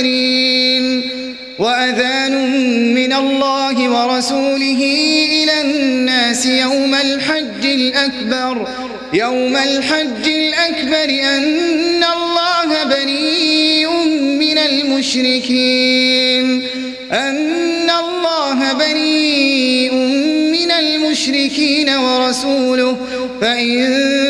الكافرين وأذان من الله ورسوله إلى الناس يوم الحج الأكبر. يوم الحج الأكبر أن الله بريء من المشركين. أن الله بريء من المشركين ورسوله. فإن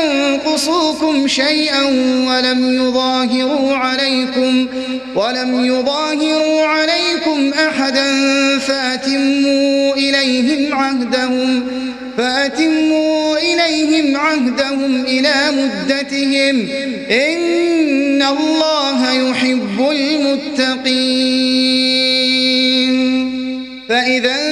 ينقصوكم شيئا ولم يظاهروا عليكم ولم يظاهروا عليكم أحدا فأتموا إليهم عهدهم فأتموا إليهم عهدهم إلى مدتهم. إن الله يحب المتقين. فإذا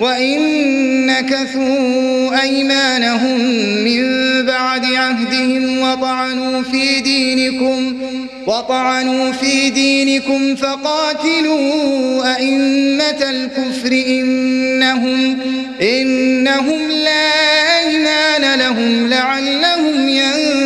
وإن نكثوا أيمانهم من بعد عهدهم وطعنوا في دينكم وطعنوا في دينكم فقاتلوا أئمة الكفر إنهم إنهم لا أيمان لهم لعلهم ينتهون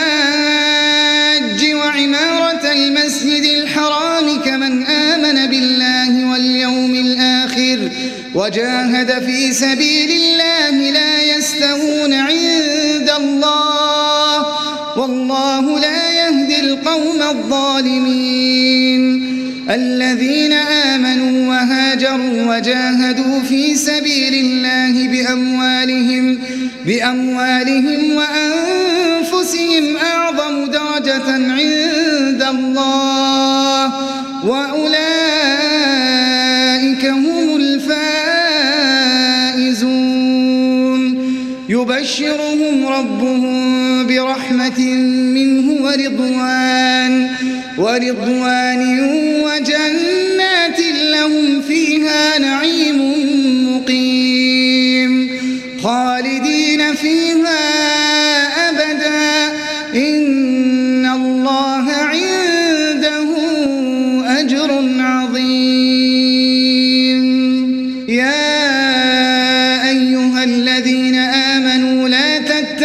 وجاهد في سبيل الله لا يستوون عند الله. والله لا يهدي القوم الظالمين. الذين آمنوا وهاجروا وجاهدوا في سبيل الله بأموالهم بأموالهم وأنفسهم أعظم درجة عند الله. وأولئك يبشرهم ربهم برحمة منه ورضوان ورضوان وجنات لهم فيها نعيم.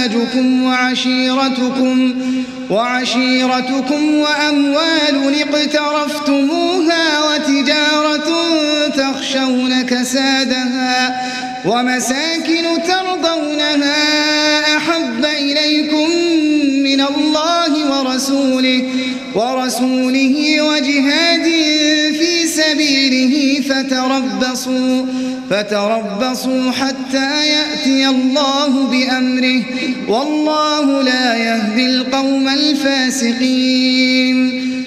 وأزواجكم وعشيرتكم وعشيرتكم وأموال اقترفتموها وتجارة تخشون كسادها ومساكن ترضونها أحب إليكم من الله ورسوله ورسوله وجهاد في سبيله فتربصوا فتربصوا حتى يأتي الله بأمره. والله لا يهدي القوم الفاسقين.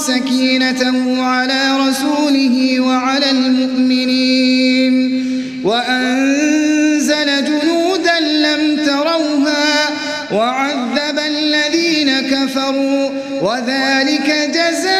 سكينته على رسوله وعلى المؤمنين. وأنزل جنودا لم تروها وعذب الذين كفروا. وذلك جزاء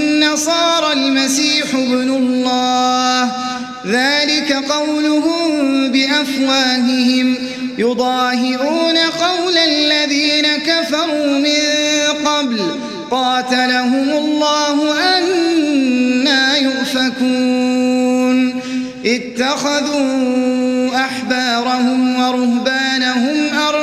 المسيح ابن الله. ذلك قولهم بأفواههم. يضاهئون قول الذين كفروا من قبل. قاتلهم الله أنا يؤفكون. اتخذوا أحبارهم ورهبانهم أربابا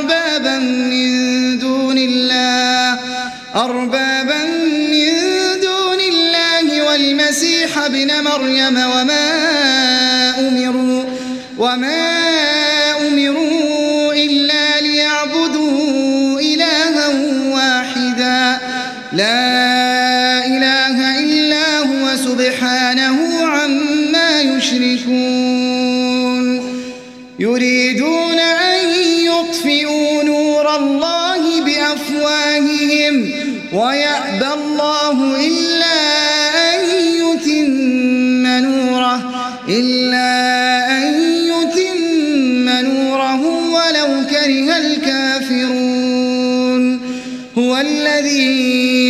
والمسيح ابن مريم وما أمروا وما أمروا إلا ليعبدوا إلها واحدا. لا إله إلا هو سبحانه عما يشركون. يريدون أن يطفئوا نور الله بأفواههم ويأبى الله إلا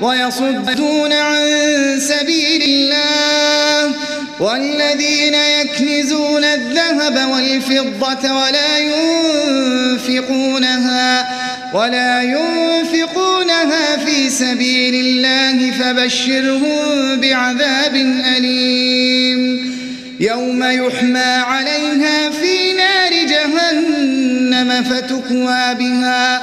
ويصدون عن سبيل الله والذين يكنزون الذهب والفضة ولا ينفقونها ولا ينفقونها في سبيل الله فبشرهم بعذاب أليم. يوم يحمى عليها في نار جهنم فتكوى بها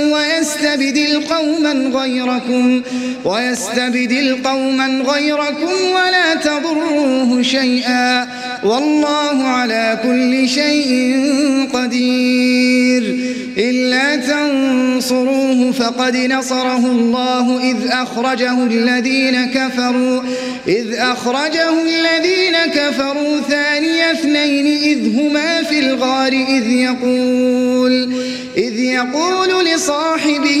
ويستبدل قوما غيركم ويستبدل قوما غيركم ولا تضروه شيئا. والله على كل شيء قدير. إلا تنصروه فقد نصره الله إذ أخرجه الذين كفروا إذ أخرجه الذين كفروا ثاني اثنين إذ هما في الغار إذ يقول إذ يقول لصاحبه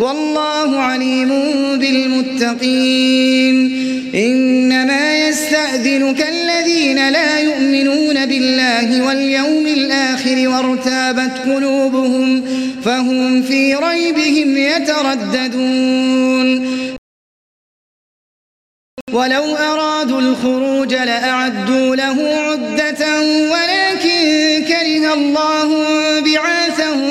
والله عليم بالمتقين. إنما يستأذنك الذين لا يؤمنون بالله واليوم الآخر وارتابت قلوبهم فهم في ريبهم يترددون. ولو أرادوا الخروج لأعدوا له عدة ولكن كره الله بعاثهم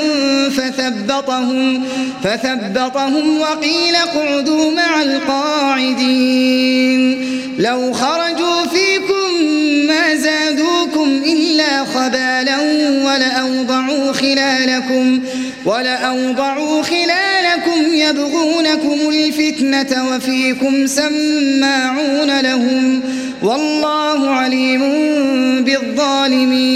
فثبطهم, فثبطهم وقيل اقعدوا مع القاعدين. لو خرجوا فيكم ما زادوكم إلا خبالا ولأوضعوا خلالكم ولأوضعوا خلالكم يبغونكم الفتنة وفيكم سماعون لهم والله عليم بالظالمين.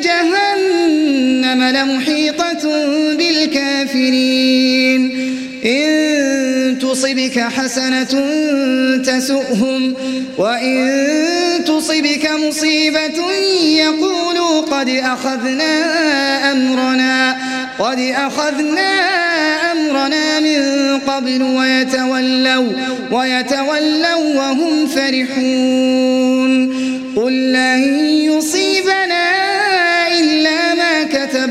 جهنم لمحيطة بالكافرين. إن تصبك حسنة تسؤهم وإن تصبك مصيبة يقولوا قد أخذنا أمرنا قد أخذنا أمرنا من قبل ويتولوا ويتولوا وهم فرحون. قل لن يصيبنا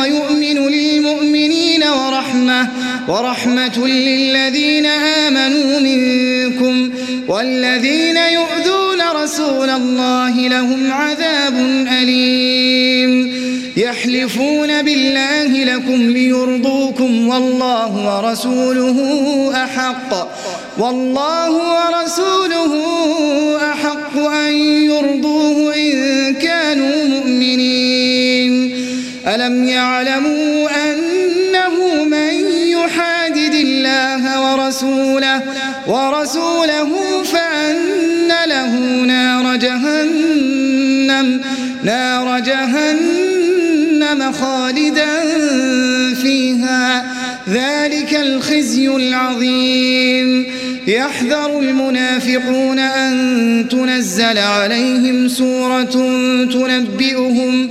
ويؤمن للمؤمنين ورحمة ورحمة للذين آمنوا منكم والذين يؤذون رسول الله لهم عذاب أليم. يحلفون بالله لكم ليرضوكم والله ورسوله أحق والله ورسوله أحق أن يرضوه ألم يعلموا أنه من يحادد الله ورسوله ورسوله فأن له نار جهنم نار جهنم خالدا فيها. ذلك الخزي العظيم. يحذر المنافقون أن تنزل عليهم سورة تنبئهم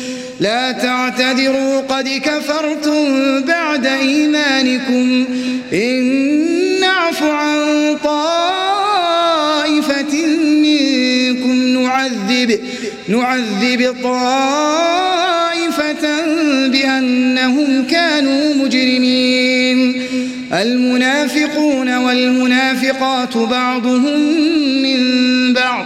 لا تعتذروا قد كفرتم بعد إيمانكم. إن نعف عن طائفة منكم نعذب نعذب طائفة بأنهم كانوا مجرمين. المنافقون والمنافقات بعضهم من بعض.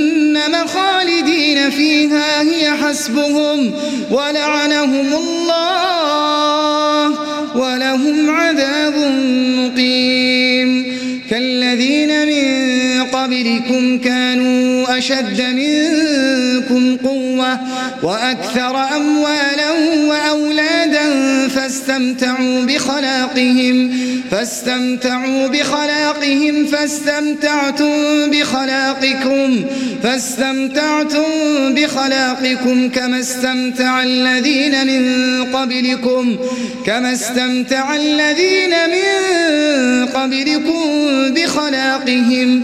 خالدين فيها هي حسبهم. ولعنهم الله ولهم عذاب مقيم. كالذين من قبلكم كانوا أشد منكم قوة وأكثر أموالا وأولادا فاستمتعوا بخلاقهم فاستمتعوا بخلاقهم فاستمتعتم بخلاقكم فاستمتعتم بخلاقكم كما استمتع الذين من قبلكم كما استمتع الذين من قبلكم بخلاقهم.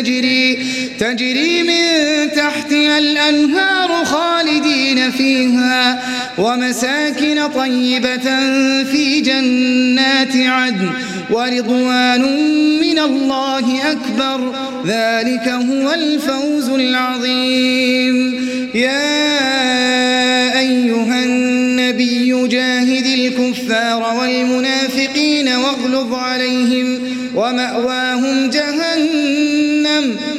تجري تجري من تحتها الأنهار خالدين فيها ومساكن طيبة في جنات عدن ورضوان من الله أكبر. ذلك هو الفوز العظيم. يا أيها النبي جاهد الكفار والمنافقين واغلظ عليهم ومأواهم جهنم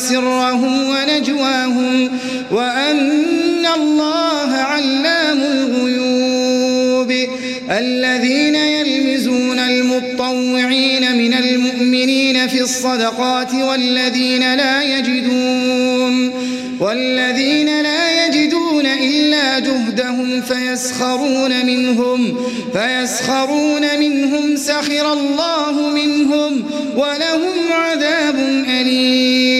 سرهم ونجواهم وأن الله علام الغيوب. الذين يلمزون المطوعين من المؤمنين في الصدقات والذين لا يجدون والذين لا يجدون إلا جهدهم فيسخرون منهم فيسخرون منهم سخر الله منهم ولهم عذاب أليم.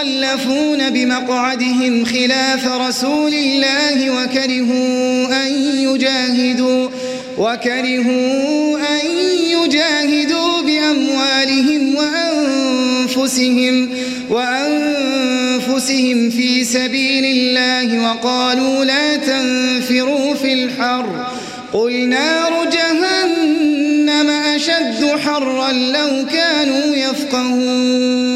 المخلفون بمقعدهم خلاف رسول الله وكرهوا أن يجاهدوا وكرهوا أن يجاهدوا بأموالهم وأنفسهم وأنفسهم في سبيل الله وقالوا لا تنفروا في الحر. قل نار جهنم أشد حرا لو كانوا يفقهون.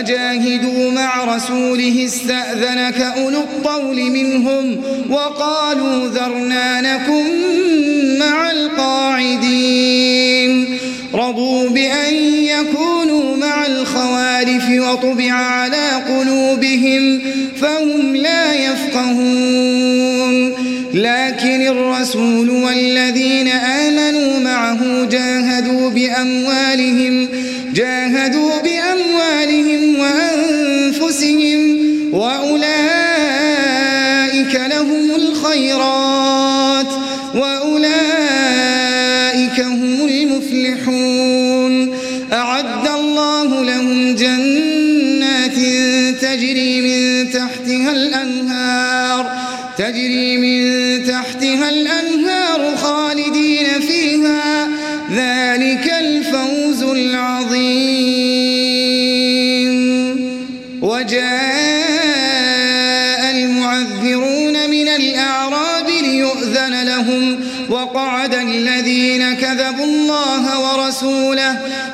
وجاهدوا مع رسوله استأذنك أولو الطول منهم وقالوا ذرنا نكن مع القاعدين. رضوا بأن يكونوا مع الخوالف وطبع على قلوبهم فهم لا يفقهون. لكن الرسول والذين آمنوا معه جاهدوا بأموالهم الخيرات وأولئك هم المفلحون. أعد الله لهم جنات تجري من تحتها الأنهار تجري من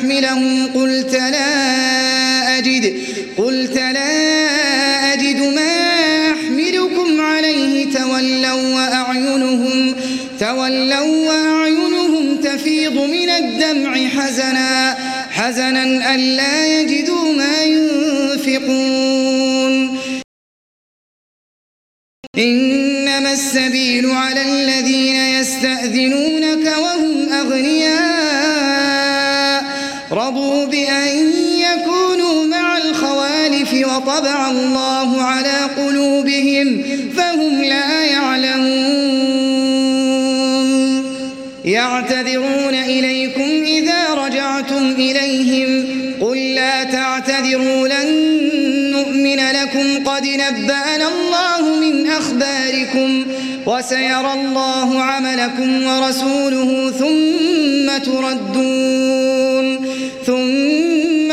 لتحملهم قلت لا أجد قلت لا أجد ما أحملكم عليه. تولوا وأعينهم تولوا وأعينهم تفيض من الدمع حزنا حزنا ألا يجدوا ما ينفقون. إنما السبيل على الذين يستأذنونك رضوا بأن يكونوا مع الخوالف وطبع الله على قلوبهم فهم لا يعلمون. يعتذرون إليكم إذا رجعتم إليهم. قل لا تعتذروا لن نؤمن لكم. قد نبأنا الله من أخباركم وسيرى الله عملكم ورسوله ثم تردون.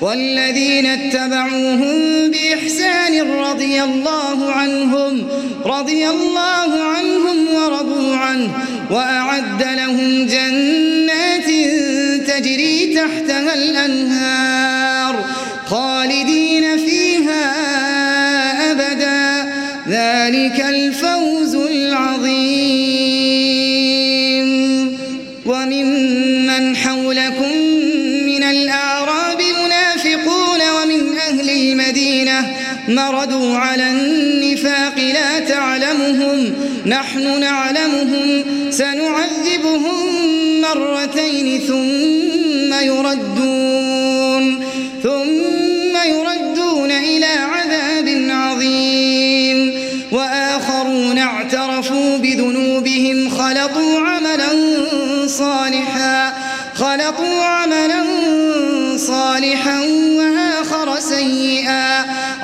والذين اتبعوهم بإحسان رضي الله عنهم رضي الله عنهم ورضوا عنه وأعد لهم جنات تجري تحتها الأنهار. مردوا على النفاق لا تعلمهم نحن نعلمهم. سنعذبهم مرتين ثم يردون ثم يردون إلى عذاب عظيم. وآخرون اعترفوا بذنوبهم خلطوا عملا صالحا خلطوا عملا صالحا.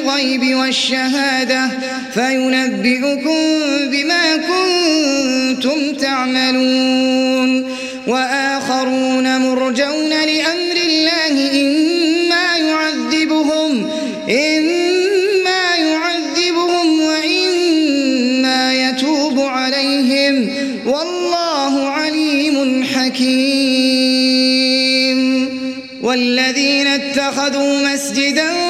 الغيب والشهادة فينبئكم بما كنتم تعملون. وآخرون مرجون لأمر الله إما يعذبهم إما يعذبهم وإما يتوب عليهم. والله عليم حكيم. والذين اتخذوا مسجدا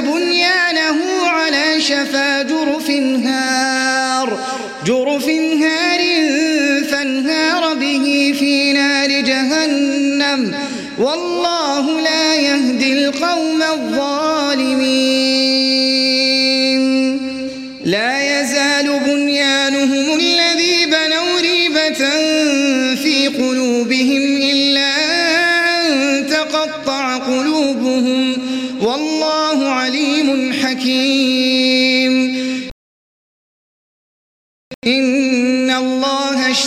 بنيانه على شفا جرف هار جرف هار فانهار به في نار جهنم. والله لا يهدي القوم الظالمين.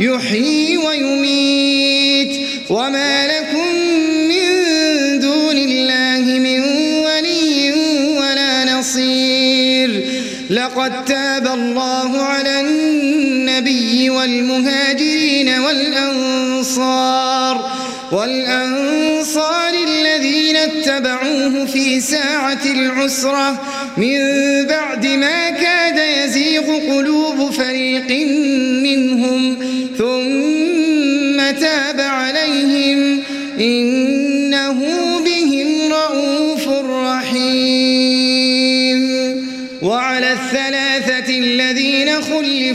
يحيي ويميت. وما لكم من دون الله من ولي ولا نصير. لقد تاب الله على النبي والمهاجرين والأنصار. والأنصار الذين اتبعوه في ساعة العسرة. من بعد ما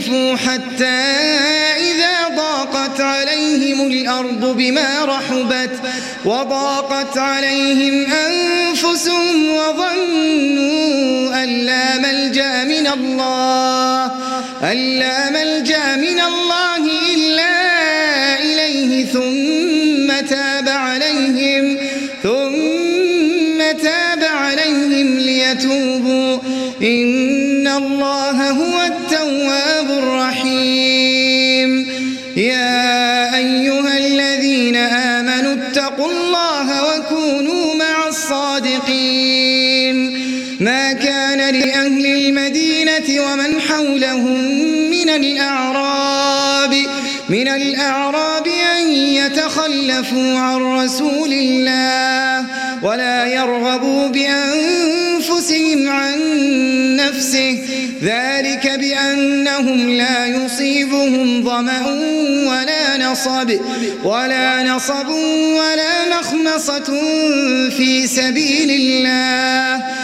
خلفوا حتى إذا ضاقت عليهم الأرض بما رحبت وضاقت عليهم أنفسهم وظنوا أن لا ملجأ من الله أن لا ملجأ من الله إلا إليه. ثم تاب عليهم ثم تاب عليهم ليتوبوا. إن الله حولهم من الأعراب من الأعراب أن يتخلفوا عن رسول الله ولا يرغبوا بأنفسهم عن نفسه. ذلك بأنهم لا يصيبهم ظمأ ولا نصب ولا نصب ولا مخمصة في سبيل الله.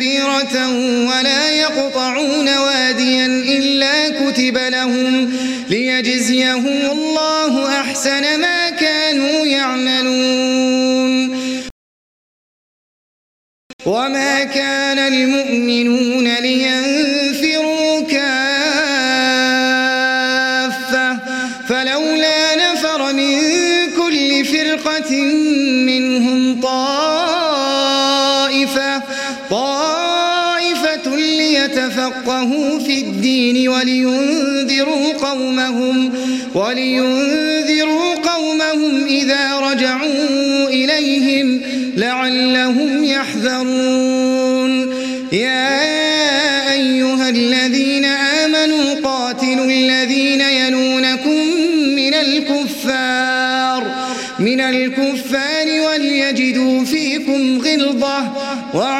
كبيرة ولا يقطعون واديا إلا كتب لهم ليجزيهم الله أحسن ما كانوا يعملون. وما كان المؤمنون لينفروا ليتفقهوا في الدين ولينذروا قومهم ولينذروا قومهم إذا رجعوا إليهم لعلهم يحذرون. يا أيها الذين آمنوا قاتلوا الذين يلونكم من الكفار من الكفار وليجدوا فيكم غلظة واعلموا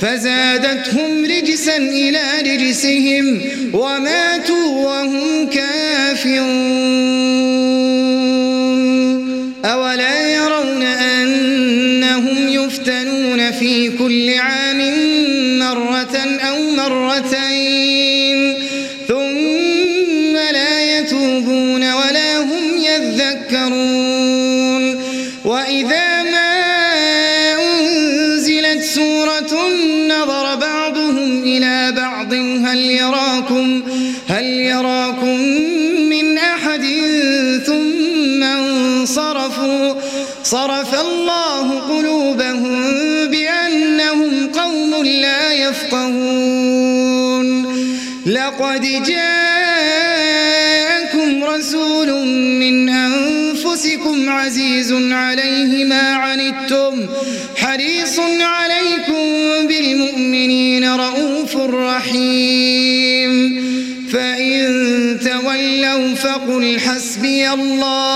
فزادتهم رجسا إلى رجسهم وماتوا وهم كافرون. أولا يرون أنهم يفتنون في كل عام عليه ما عنتم. حريص عليكم بالمؤمنين رؤوف رحيم. فإن تولوا فقل حسبي الله.